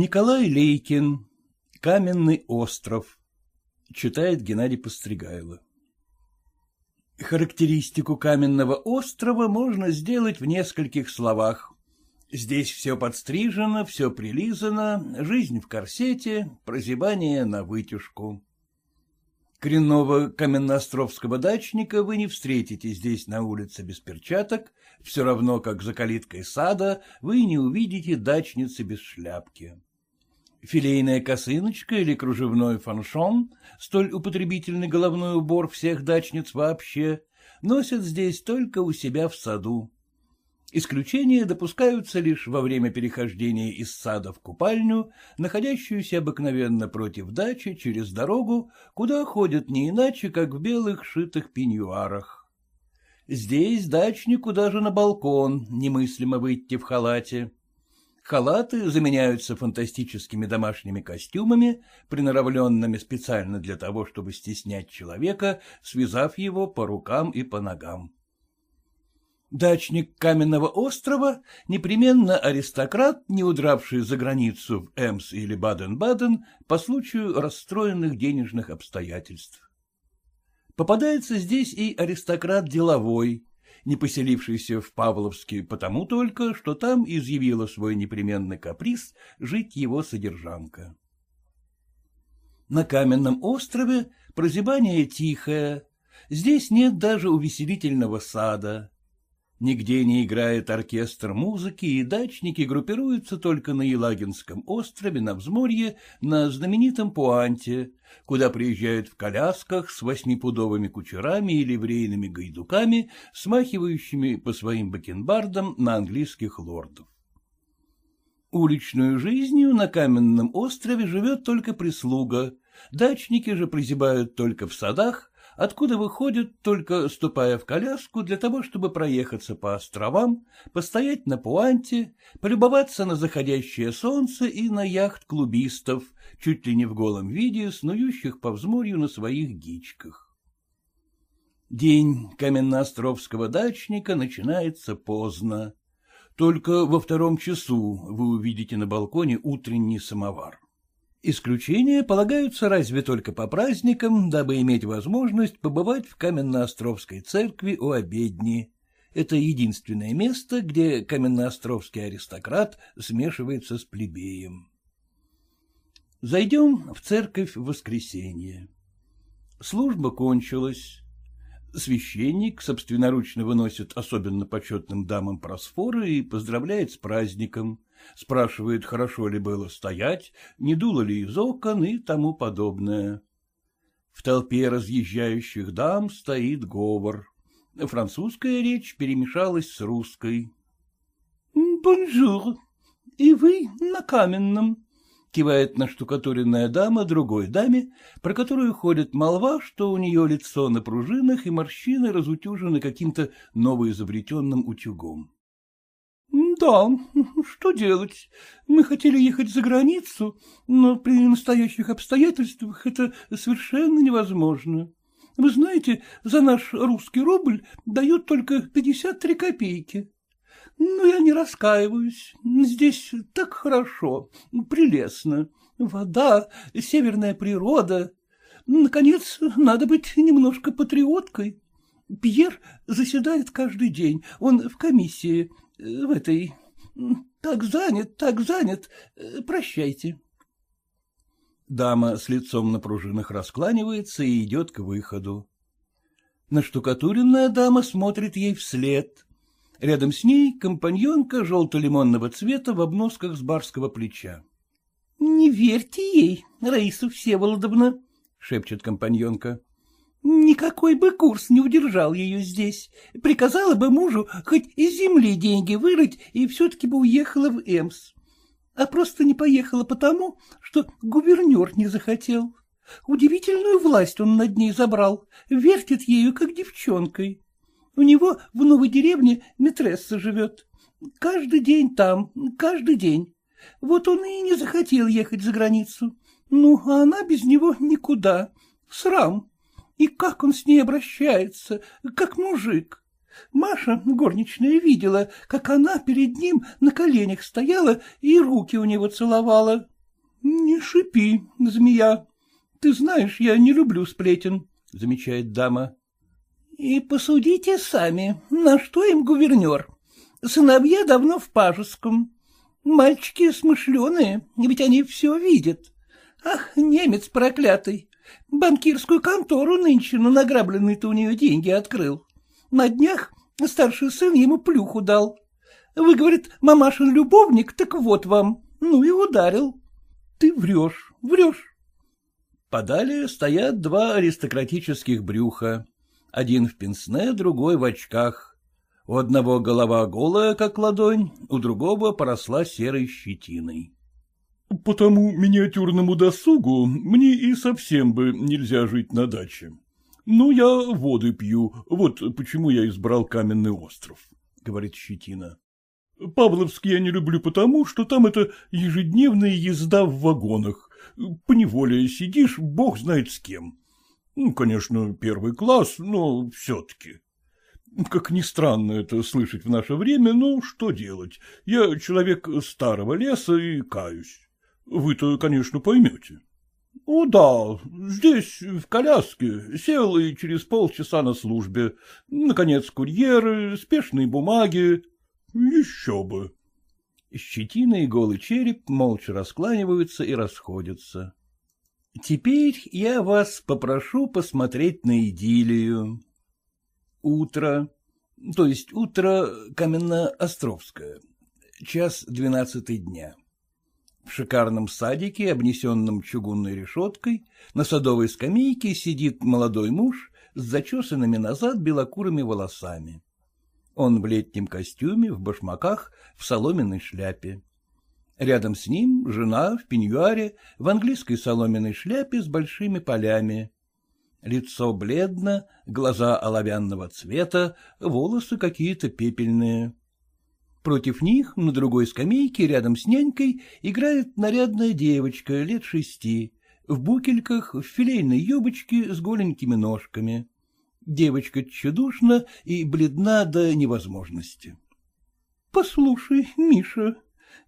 Николай Лейкин. Каменный остров. Читает Геннадий Постригайло. Характеристику каменного острова можно сделать в нескольких словах. Здесь все подстрижено, все прилизано, жизнь в корсете, прозябание на вытяжку. Коренного каменноостровского дачника вы не встретите здесь на улице без перчаток, все равно как за калиткой сада вы не увидите дачницы без шляпки. Филейная косыночка или кружевной фаншон, столь употребительный головной убор всех дачниц вообще, носят здесь только у себя в саду. Исключения допускаются лишь во время перехождения из сада в купальню, находящуюся обыкновенно против дачи через дорогу, куда ходят не иначе, как в белых шитых пеньюарах. Здесь дачнику даже на балкон немыслимо выйти в халате. Халаты заменяются фантастическими домашними костюмами, приноровленными специально для того, чтобы стеснять человека, связав его по рукам и по ногам. Дачник Каменного острова — непременно аристократ, не удравший за границу в Эмс или Баден-Баден по случаю расстроенных денежных обстоятельств. Попадается здесь и аристократ деловой, не поселившийся в Павловске потому только, что там изъявила свой непременный каприз жить его содержанка. На каменном острове прозябание тихое, здесь нет даже увеселительного сада. Нигде не играет оркестр музыки, и дачники группируются только на Елагинском острове, на взморье, на знаменитом Пуанте, куда приезжают в колясках с восьмипудовыми кучерами и ливрейными гайдуками, смахивающими по своим бакенбардам на английских лордов. Уличную жизнью на каменном острове живет только прислуга, дачники же прозябают только в садах, откуда выходят, только ступая в коляску, для того, чтобы проехаться по островам, постоять на пуанте, полюбоваться на заходящее солнце и на яхт клубистов, чуть ли не в голом виде, снующих по взморью на своих гичках. День каменноостровского дачника начинается поздно. Только во втором часу вы увидите на балконе утренний самовар. Исключения полагаются разве только по праздникам, дабы иметь возможность побывать в Каменноостровской церкви у обедни. Это единственное место, где каменноостровский аристократ смешивается с плебеем. Зайдем в церковь в воскресенье. Служба кончилась. Священник собственноручно выносит особенно почетным дамам просфоры и поздравляет с праздником спрашивает, хорошо ли было стоять, не дуло ли из окон и тому подобное. В толпе разъезжающих дам стоит говор. Французская речь перемешалась с русской. — Bonjour, и вы на каменном, — кивает наштукатуренная дама другой даме, про которую ходит молва, что у нее лицо на пружинах и морщины разутюжены каким-то новоизобретенным утюгом. — Да, что делать? Мы хотели ехать за границу, но при настоящих обстоятельствах это совершенно невозможно. Вы знаете, за наш русский рубль дают только пятьдесят три копейки. Но я не раскаиваюсь. Здесь так хорошо, прелестно. Вода, северная природа. Наконец, надо быть немножко патриоткой. Пьер заседает каждый день, он в комиссии, в этой... Так занят, так занят. Прощайте. Дама с лицом на пружинах раскланивается и идет к выходу. Наштукатуренная дама смотрит ей вслед. Рядом с ней компаньонка желто-лимонного цвета в обносках с барского плеча. — Не верьте ей, Раиса Всеволодовна, — шепчет компаньонка. Никакой бы курс не удержал ее здесь. Приказала бы мужу хоть из земли деньги вырыть, и все-таки бы уехала в Эмс. А просто не поехала потому, что гувернер не захотел. Удивительную власть он над ней забрал, вертит ею, как девчонкой. У него в новой деревне метресса живет. Каждый день там, каждый день. Вот он и не захотел ехать за границу. Ну, а она без него никуда. Срам. И как он с ней обращается, как мужик. Маша, горничная, видела, как она перед ним на коленях стояла и руки у него целовала. — Не шипи, змея. Ты знаешь, я не люблю сплетен, — замечает дама. — И посудите сами, на что им гувернер. Сыновья давно в пажеском. Мальчики смышленые, ведь они все видят. Ах, немец проклятый! Банкирскую контору нынче на награбленные-то у нее деньги открыл. На днях старший сын ему плюху дал. Вы, говорит, мамашин любовник, так вот вам. Ну и ударил. Ты врешь, врешь. Подали стоят два аристократических брюха. Один в пенсне, другой в очках. У одного голова голая, как ладонь, у другого поросла серой щетиной. — По тому миниатюрному досугу мне и совсем бы нельзя жить на даче. Но я воды пью, вот почему я избрал каменный остров, — говорит Щетина. Павловский я не люблю потому, что там это ежедневная езда в вагонах. Поневоле сидишь, бог знает с кем. Ну, конечно, первый класс, но все-таки. Как ни странно это слышать в наше время, но что делать? Я человек старого леса и каюсь. Вы-то, конечно, поймете. — О, да, здесь, в коляске, сел и через полчаса на службе. Наконец, курьеры, спешные бумаги. Еще бы. Щетина и голый череп молча раскланиваются и расходятся. Теперь я вас попрошу посмотреть на идиллию. Утро, то есть утро Каменно-Островское, час двенадцатый дня. В шикарном садике, обнесенном чугунной решеткой, на садовой скамейке сидит молодой муж с зачесанными назад белокурыми волосами. Он в летнем костюме, в башмаках, в соломенной шляпе. Рядом с ним жена в пеньюаре, в английской соломенной шляпе с большими полями. Лицо бледно, глаза оловянного цвета, волосы какие-то пепельные. Против них, на другой скамейке, рядом с нянькой, играет нарядная девочка лет шести, в букельках, в филейной юбочке с голенькими ножками. Девочка тщедушна и бледна до невозможности. — Послушай, Миша,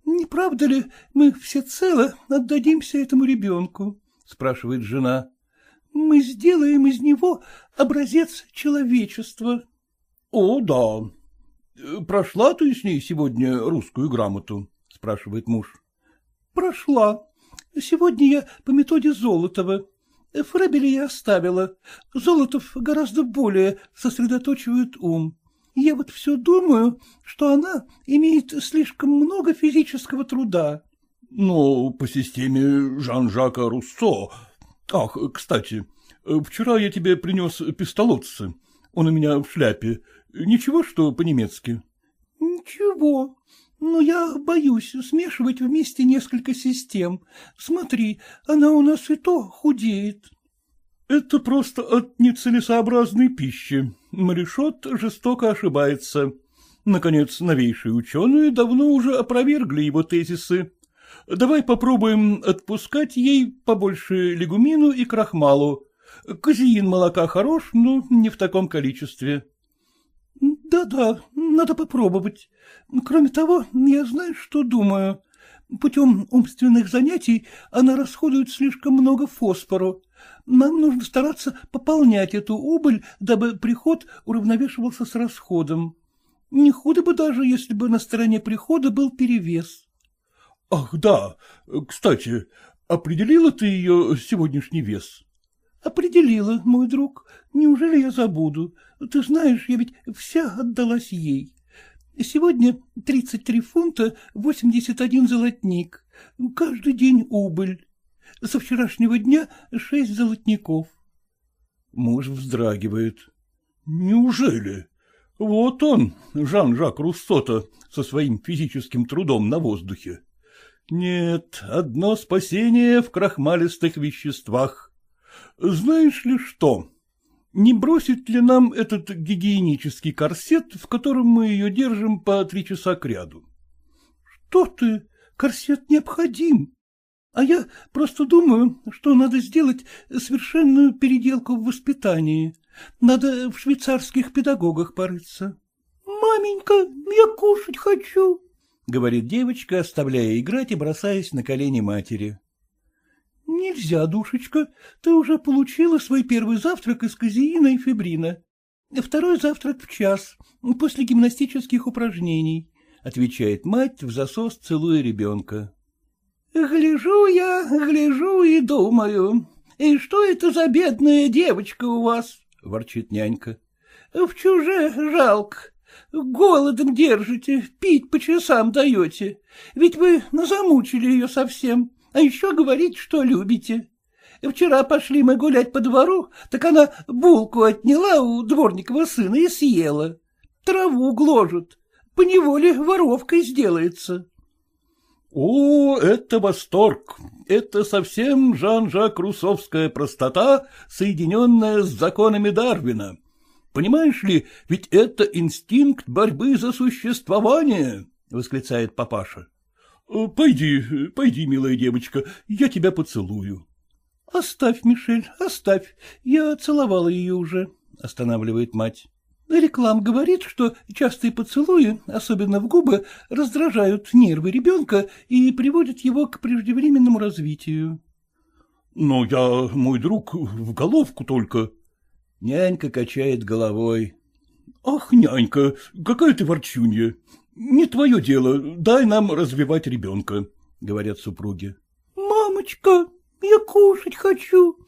не правда ли мы всецело отдадимся этому ребенку? — спрашивает жена. — Мы сделаем из него образец человечества. — О, да, — Прошла ты с ней сегодня русскую грамоту? — спрашивает муж. — Прошла. Сегодня я по методе Золотова. Фребели я оставила. Золотов гораздо более сосредоточивает ум. Я вот все думаю, что она имеет слишком много физического труда. — Но по системе Жан-Жака Руссо... Ах, кстати, вчера я тебе принес пистолотцы. Он у меня в шляпе. Ничего, что по-немецки? — Ничего. Но я боюсь смешивать вместе несколько систем. Смотри, она у нас и то худеет. — Это просто от нецелесообразной пищи. Марешот жестоко ошибается. Наконец, новейшие ученые давно уже опровергли его тезисы. Давай попробуем отпускать ей побольше легумину и крахмалу. Казеин молока хорош, но не в таком количестве. Да-да, надо попробовать. Кроме того, я знаю, что думаю. Путем умственных занятий она расходует слишком много фосфору. Нам нужно стараться пополнять эту убыль, дабы приход уравновешивался с расходом. Не худо бы даже, если бы на стороне прихода был перевес. — Ах, да. Кстати, определила ты ее сегодняшний вес? — Определила, мой друг. Неужели я забуду? Ты знаешь, я ведь вся отдалась ей. Сегодня тридцать три фунта восемьдесят один золотник. Каждый день убыль. Со вчерашнего дня шесть золотников. Муж вздрагивает. — Неужели? Вот он, Жан-Жак Руссота, со своим физическим трудом на воздухе. Нет, одно спасение в крахмалистых веществах. Знаешь ли что? Не бросит ли нам этот гигиенический корсет, в котором мы ее держим по три часа кряду? Что ты? Корсет необходим. А я просто думаю, что надо сделать совершенную переделку в воспитании. Надо в швейцарских педагогах порыться. Маменька, я кушать хочу, — говорит девочка, оставляя играть и бросаясь на колени матери. — Нельзя, душечка, ты уже получила свой первый завтрак из казеина и фибрина. Второй завтрак в час, после гимнастических упражнений, — отвечает мать, в засос целуя ребенка. — Гляжу я, гляжу и думаю, и что это за бедная девочка у вас? — ворчит нянька. — В чуже жалко. Голодом держите, пить по часам даете. Ведь вы замучили ее совсем, а еще говорите, что любите. Вчера пошли мы гулять по двору, так она булку отняла у дворникова сына и съела. Траву гложет, поневоле воровкой сделается. — О, это восторг! Это совсем Жан-Жак Русовская простота, соединенная с законами Дарвина. Понимаешь ли, ведь это инстинкт борьбы за существование, — восклицает папаша. — Пойди, пойди, милая девочка, я тебя поцелую. — Оставь, Мишель, оставь, я целовала ее уже, — останавливает мать. Реклам говорит, что частые поцелуи, особенно в губы, раздражают нервы ребенка и приводят его к преждевременному развитию. — Но я, мой друг, в головку только. Нянька качает головой. — Ах, нянька, какая ты ворчунья! Не твое дело, дай нам развивать ребенка, — говорят супруги. — Мамочка, я кушать хочу,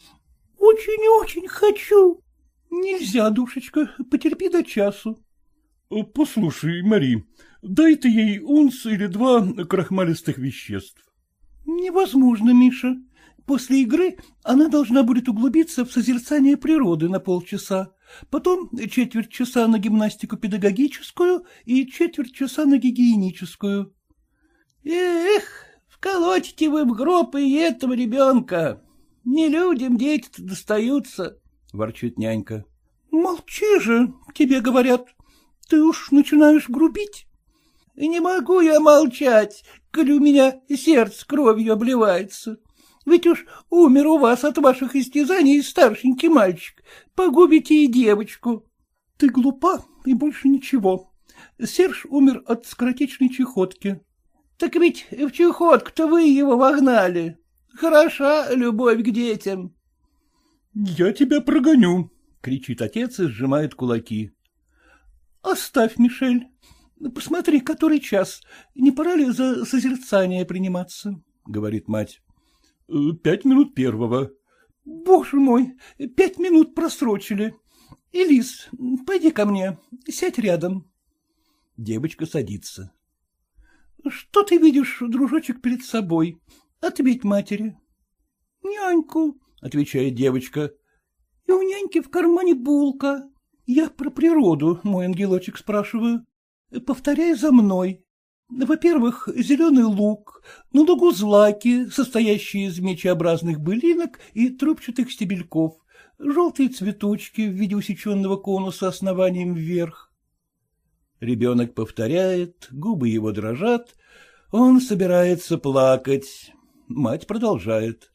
очень-очень хочу. Нельзя, душечка, потерпи до часу. — Послушай, Мари, дай ты ей унц или два крахмалистых веществ. — Невозможно, Миша. После игры она должна будет углубиться в созерцание природы на полчаса, потом четверть часа на гимнастику педагогическую и четверть часа на гигиеническую. — Эх, вколотите вы в гроб и этого ребенка. Не людям дети-то достаются. — ворчит нянька. — Молчи же, тебе говорят. Ты уж начинаешь грубить. — Не могу я молчать, коли у меня сердце кровью обливается. Ведь уж умер у вас от ваших истязаний старшенький мальчик. Погубите и девочку. Ты глупа и больше ничего. Серж умер от скоротечной чехотки. Так ведь в чехотку-то вы его вогнали. Хороша любовь к детям. — Я тебя прогоню, — кричит отец и сжимает кулаки. — Оставь, Мишель. Посмотри, который час. Не пора ли за созерцание приниматься? — говорит мать. Пять минут первого. — Боже мой, пять минут просрочили. Элис, пойди ко мне, сядь рядом. Девочка садится. — Что ты видишь, дружочек, перед собой? Ответь матери. — Няньку, — отвечает девочка. — И у няньки в кармане булка. Я про природу, мой ангелочек, спрашиваю. Повторяй за мной. Во-первых, зеленый лук, на лугу злаки, состоящие из мечеобразных былинок и трубчатых стебельков, желтые цветочки в виде усеченного конуса основанием вверх. Ребенок повторяет, губы его дрожат, он собирается плакать. Мать продолжает.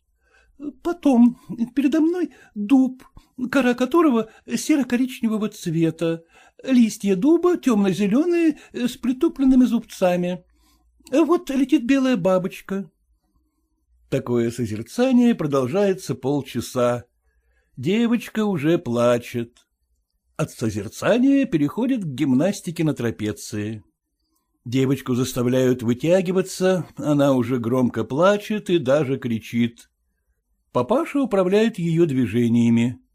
Потом передо мной дуб, кора которого серо-коричневого цвета, листья дуба темно-зеленые с притупленными зубцами. Вот летит белая бабочка. Такое созерцание продолжается полчаса. Девочка уже плачет. От созерцания переходит к гимнастике на трапеции. Девочку заставляют вытягиваться, она уже громко плачет и даже кричит. Папаша управляет ее движениями. —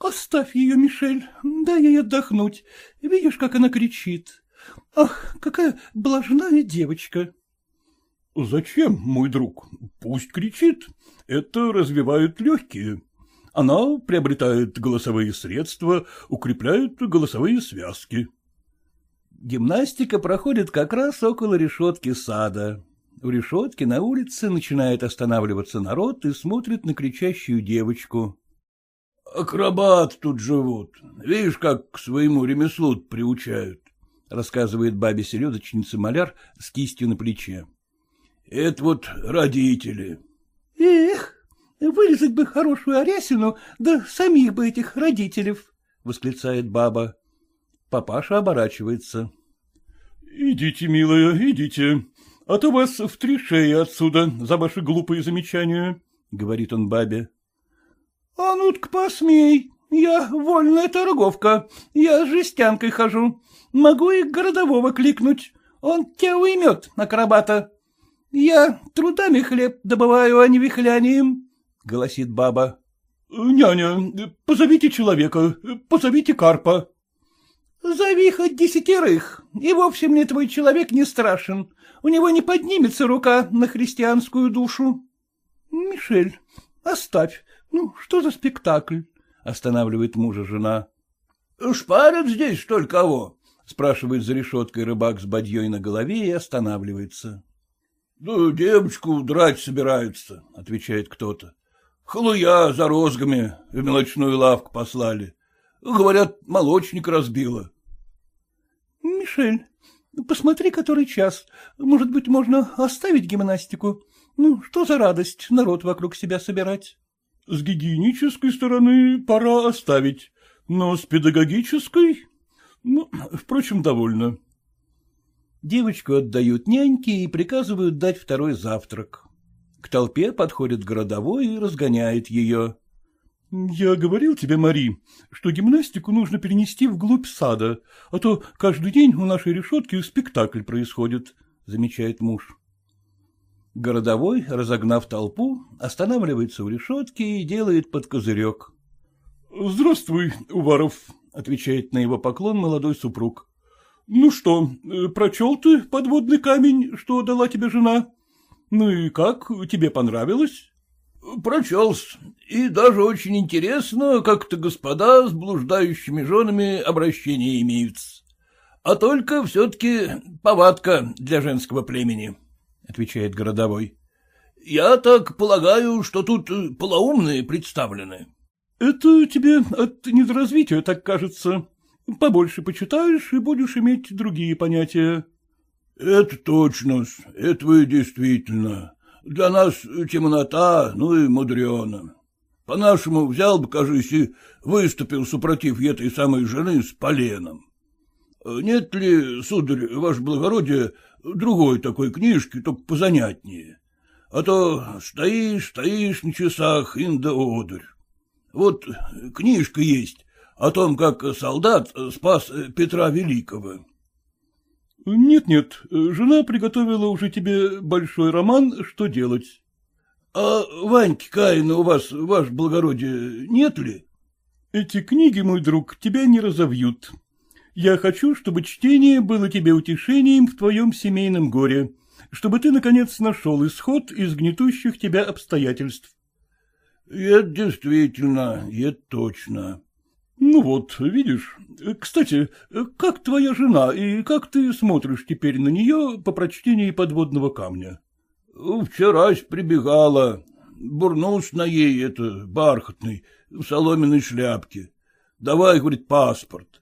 Оставь ее, Мишель, дай ей отдохнуть. Видишь, как она кричит. Ах, какая блажная девочка! — Зачем, мой друг? Пусть кричит. Это развивает легкие. Она приобретает голосовые средства, укрепляет голосовые связки. Гимнастика проходит как раз около решетки сада. У решетки на улице начинает останавливаться народ и смотрит на кричащую девочку. — Акробат тут живут. Видишь, как к своему ремеслу приучают, — рассказывает бабе селедочница маляр с кистью на плече. — Это вот родители. — Эх, вырезать бы хорошую арясину, да самих бы этих родителей, — восклицает баба. Папаша оборачивается. — Идите, милая, идите, а то вас в три шеи отсюда за ваши глупые замечания, — говорит он бабе. — А ну-ка посмей, я вольная торговка, я с жестянкой хожу, могу и городового кликнуть, он тебя уймет, акробата. Я трудами хлеб добываю, а не вихлянием, — голосит баба. — Няня, позовите человека, позовите карпа. — Зови хоть десятерых, и вовсе мне твой человек не страшен. У него не поднимется рука на христианскую душу. — Мишель, оставь. Ну, что за спектакль? — останавливает мужа жена. — Шпарят здесь, что ли, кого? — спрашивает за решеткой рыбак с бадьей на голове и останавливается. — Да девочку драть собираются, — отвечает кто-то. — Халуя за розгами в мелочную лавку послали. Говорят, молочник разбила. — Мишель, посмотри, который час. Может быть, можно оставить гимнастику? Ну, что за радость народ вокруг себя собирать? — С гигиенической стороны пора оставить, но с педагогической... Ну, впрочем, довольно. Девочку отдают няньке и приказывают дать второй завтрак. К толпе подходит городовой и разгоняет ее. — Я говорил тебе, Мари, что гимнастику нужно перенести вглубь сада, а то каждый день у нашей решетки спектакль происходит, — замечает муж. Городовой, разогнав толпу, останавливается у решетки и делает под козырек. — Здравствуй, Уваров, — отвечает на его поклон молодой супруг. — Ну что, прочел ты подводный камень, что дала тебе жена? Ну и как, тебе понравилось? — Прочелся. И даже очень интересно, как-то господа с блуждающими женами обращения имеются. А только все-таки повадка для женского племени, — отвечает городовой. — Я так полагаю, что тут полоумные представлены. — Это тебе от недоразвития так кажется. Побольше почитаешь и будешь иметь другие понятия. — Это точно, это вы действительно. Для нас темнота, ну и мудрено. По-нашему взял бы, кажись, и выступил супротив этой самой жены с поленом. Нет ли, сударь, ваше благородие, другой такой книжки, только позанятнее? А то стоишь, стоишь на часах, инда одурь. Вот книжка есть о том, как солдат спас Петра Великого. — Нет-нет, жена приготовила уже тебе большой роман «Что делать». — А Ваньки Каина у вас, ваше благородие, нет ли? — Эти книги, мой друг, тебя не разовьют. Я хочу, чтобы чтение было тебе утешением в твоем семейном горе, чтобы ты, наконец, нашел исход из гнетущих тебя обстоятельств. — Это действительно, это точно. Ну вот, видишь. Кстати, как твоя жена и как ты смотришь теперь на нее по прочтении подводного камня? Вчерась прибегала. Бурнулся на ей это, бархатный, в соломенной шляпке. Давай, говорит, паспорт.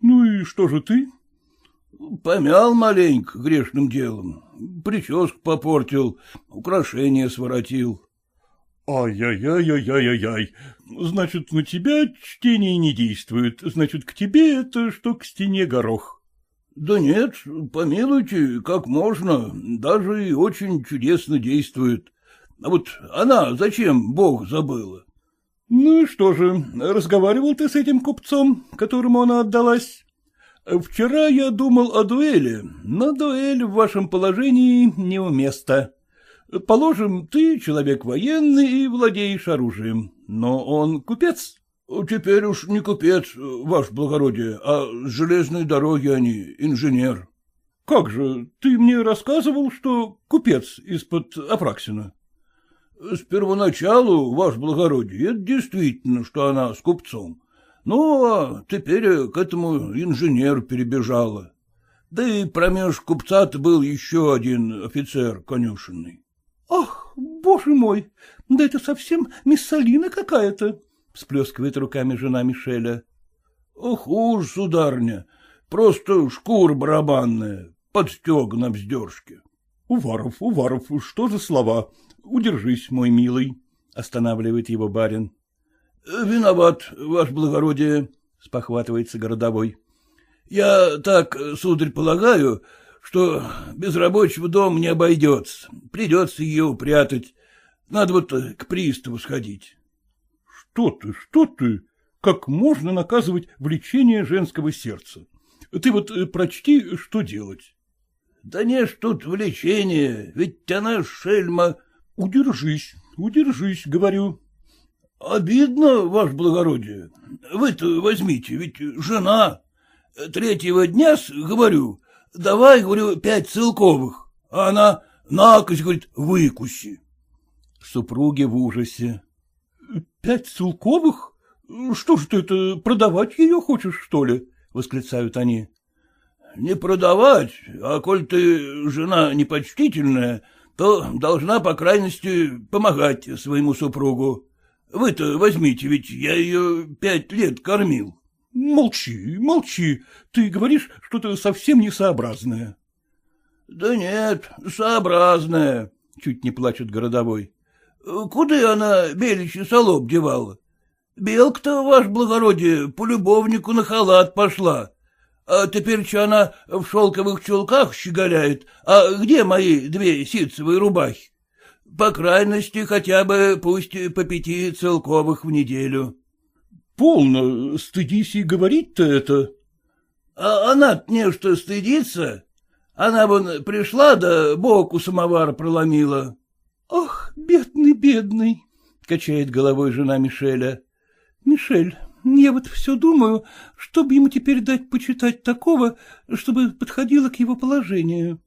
Ну и что же ты? Помял маленько грешным делом. Прическу попортил, украшения своротил. Ай-яй-яй-яй-яй-яй. Значит, на тебя чтение не действует. Значит, к тебе это что к стене горох. Да нет, помилуйте, как можно, даже и очень чудесно действует. А вот она зачем Бог забыла? Ну и что же, разговаривал ты с этим купцом, которому она отдалась? Вчера я думал о дуэли, но дуэль в вашем положении неуместна. Положим, ты человек военный и владеешь оружием, но он купец. — Теперь уж не купец, ваше благородие, а с железной дороги они, инженер. — Как же, ты мне рассказывал, что купец из-под Апраксина? — С первоначалу, ваше благородие, это действительно, что она с купцом. Ну, а теперь к этому инженер перебежала. Да и промеж купца-то был еще один офицер конюшенный. — Ах, боже мой, да это совсем миссалина какая-то! — всплескивает руками жена Мишеля. — Хуже, сударня, просто шкура барабанная, подстег на вздержке. — Уваров, Уваров, что за слова? Удержись, мой милый, — останавливает его барин. — Виноват, ваше благородие, — спохватывается городовой. — Я так, сударь, полагаю, что без рабочего дома не обойдется. Придется ее упрятать. Надо вот к приставу сходить. — Что ты, что ты? Как можно наказывать влечение женского сердца? Ты вот э, прочти, что делать. — Да не ж тут влечение, ведь она шельма. — Удержись, удержись, говорю. — Обидно, ваше благородие. Вы-то возьмите, ведь жена. Третьего дня, говорю, давай, говорю, пять целковых, а она накось, говорит, выкуси. Супруги в ужасе. — Пять целковых? Что ж ты это, продавать ее хочешь, что ли? — восклицают они. — Не продавать, а коль ты жена непочтительная, то должна, по крайности, помогать своему супругу. Вы-то возьмите, ведь я ее пять лет кормил. — Молчи, молчи. Ты говоришь что-то совсем несообразное. — Да нет, сообразное, — чуть не плачет городовой. — Куда она беличий солоб девала? Белка-то, ваше благородие, по любовнику на халат пошла. А теперь что она в шелковых чулках щеголяет, а где мои две ситцевые рубахи? По крайности, хотя бы пусть по пяти целковых в неделю. — Полно, стыдись и говорить-то это. — А она не что стыдится. Она вон пришла, да боку самовар проломила. — Ах, бедный, бедный, — качает головой жена Мишеля. — Мишель, я вот все думаю, чтобы ему теперь дать почитать такого, чтобы подходило к его положению.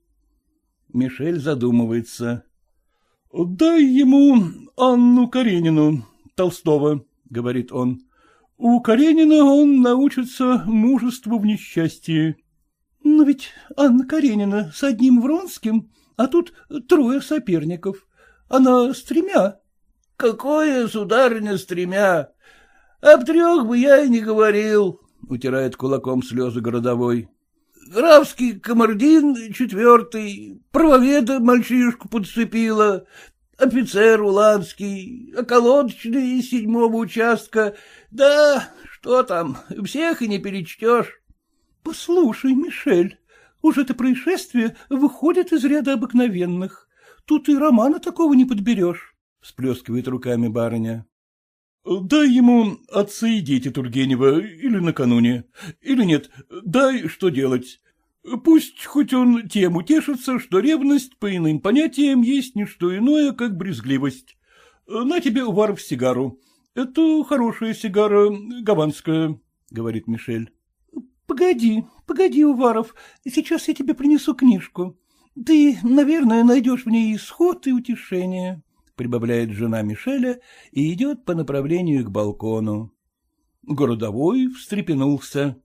Мишель задумывается. — Дай ему Анну Каренину, Толстого, — говорит он. — У Каренина он научится мужеству в несчастье. — Но ведь Анна Каренина с одним Вронским, а тут трое соперников. Она с тремя. — Какое, сударыня, с тремя? Об трех бы я и не говорил, — утирает кулаком слезы городовой. Графский комардин четвертый, правоведа мальчишку подцепила, офицер уланский, околоточный седьмого участка. Да, что там, всех и не перечтешь. — Послушай, Мишель, уж это происшествие выходит из ряда обыкновенных. Тут и романа такого не подберешь, — всплескивает руками барыня. — Дай ему отца и дети Тургенева, или накануне. Или нет, дай что делать. Пусть хоть он тем утешится, что ревность, по иным понятиям, есть не что иное, как брезгливость. На тебе, Уваров, сигару. Это хорошая сигара, гаванская, — говорит Мишель. — Погоди, погоди, Уваров, сейчас я тебе принесу книжку. Ты, наверное, найдешь в ней исход и утешение, — прибавляет жена Мишеля и идет по направлению к балкону. Городовой встрепенулся.